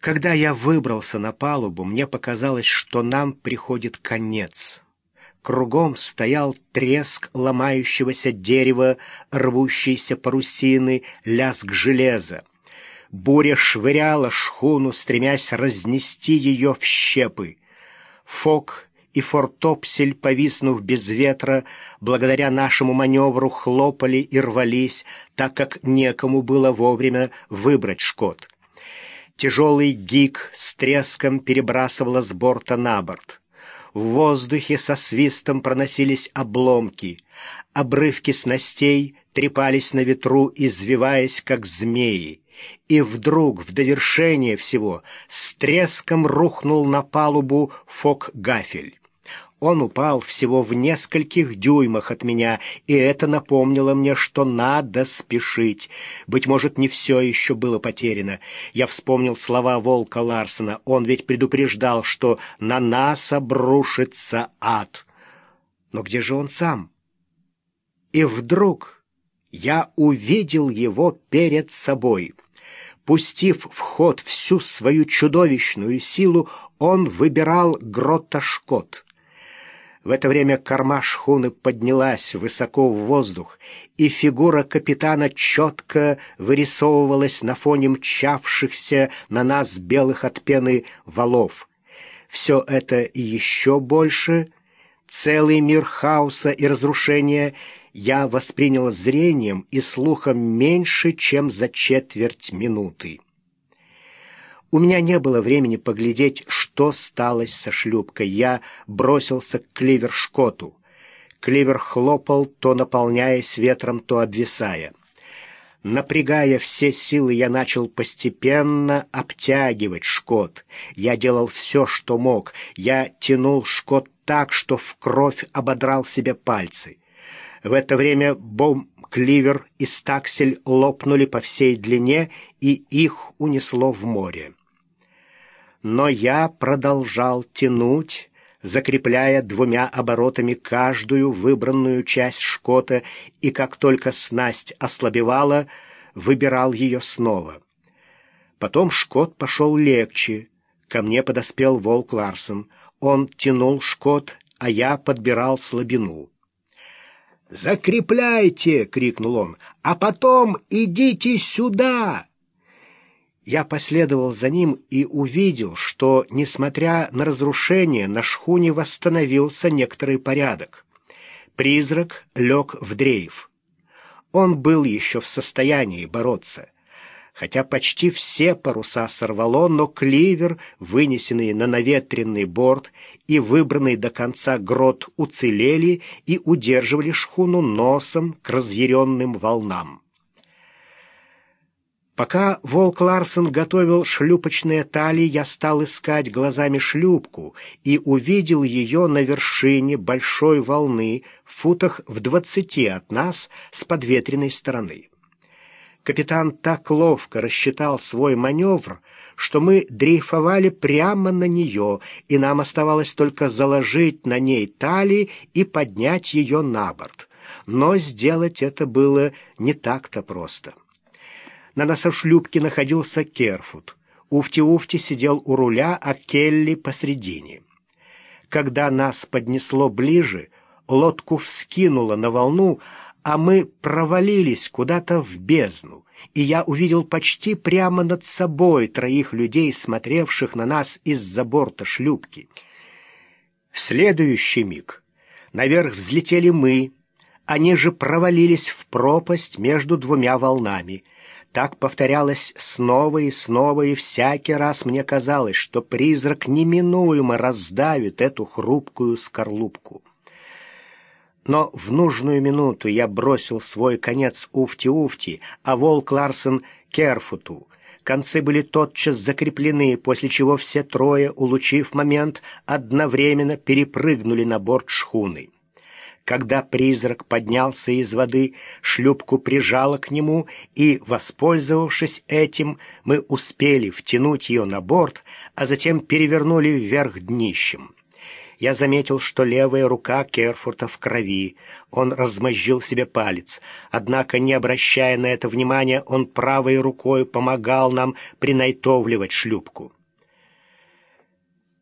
Когда я выбрался на палубу, мне показалось, что нам приходит конец. Кругом стоял треск ломающегося дерева, рвущейся парусины, лязг железа. Буря швыряла шхуну, стремясь разнести ее в щепы. Фок и фортопсель, повиснув без ветра, благодаря нашему маневру хлопали и рвались, так как некому было вовремя выбрать шкот. Тяжелый гик с треском перебрасывала с борта на борт. В воздухе со свистом проносились обломки. Обрывки снастей трепались на ветру, извиваясь, как змеи. И вдруг, в довершение всего, с треском рухнул на палубу фок-гафель. Он упал всего в нескольких дюймах от меня, и это напомнило мне, что надо спешить. Быть может, не все еще было потеряно. Я вспомнил слова Волка Ларсена. Он ведь предупреждал, что на нас обрушится ад. Но где же он сам? И вдруг я увидел его перед собой. Пустив в ход всю свою чудовищную силу, он выбирал гротошкот. В это время корма шхуны поднялась высоко в воздух, и фигура капитана четко вырисовывалась на фоне мчавшихся на нас белых от пены валов. Все это и еще больше, целый мир хаоса и разрушения, я воспринял зрением и слухом меньше, чем за четверть минуты. У меня не было времени поглядеть, что сталось со шлюпкой. Я бросился к кливершкоту. Кливер хлопал, то наполняясь ветром, то обвисая. Напрягая все силы, я начал постепенно обтягивать шкот. Я делал все, что мог. Я тянул шкот так, что в кровь ободрал себе пальцы. В это время бомб Кливер и Стаксель лопнули по всей длине, и их унесло в море. Но я продолжал тянуть, закрепляя двумя оборотами каждую выбранную часть шкота, и как только снасть ослабевала, выбирал ее снова. Потом шкот пошел легче. Ко мне подоспел волк Ларсон. Он тянул шкот, а я подбирал слабину. «Закрепляйте!» — крикнул он. «А потом идите сюда!» Я последовал за ним и увидел, что, несмотря на разрушение, на шхуне восстановился некоторый порядок. Призрак лег в дрейф. Он был еще в состоянии бороться. Хотя почти все паруса сорвало, но кливер, вынесенный на наветренный борт и выбранный до конца грот, уцелели и удерживали шхуну носом к разъяренным волнам. Пока Волк Ларсен готовил шлюпочные тали, я стал искать глазами шлюпку и увидел ее на вершине большой волны, в футах в двадцати от нас, с подветренной стороны. Капитан так ловко рассчитал свой маневр, что мы дрейфовали прямо на нее, и нам оставалось только заложить на ней тали и поднять ее на борт. Но сделать это было не так-то просто. На носошлюпке находился Керфут. Уфти-Уфти сидел у руля, а Келли посредине. Когда нас поднесло ближе, лодку вскинуло на волну, а мы провалились куда-то в бездну, и я увидел почти прямо над собой троих людей, смотревших на нас из-за борта шлюпки. В следующий миг наверх взлетели мы, они же провалились в пропасть между двумя волнами — так повторялось снова и снова, и всякий раз мне казалось, что призрак неминуемо раздавит эту хрупкую скорлупку. Но в нужную минуту я бросил свой конец Уфти-Уфти, а волк Ларсен — Керфуту. Концы были тотчас закреплены, после чего все трое, улучив момент, одновременно перепрыгнули на борт шхуны. Когда призрак поднялся из воды, шлюпку прижало к нему, и, воспользовавшись этим, мы успели втянуть ее на борт, а затем перевернули вверх днищем. Я заметил, что левая рука Керфурта в крови. Он размозжил себе палец. Однако, не обращая на это внимания, он правой рукой помогал нам принайтовливать шлюпку.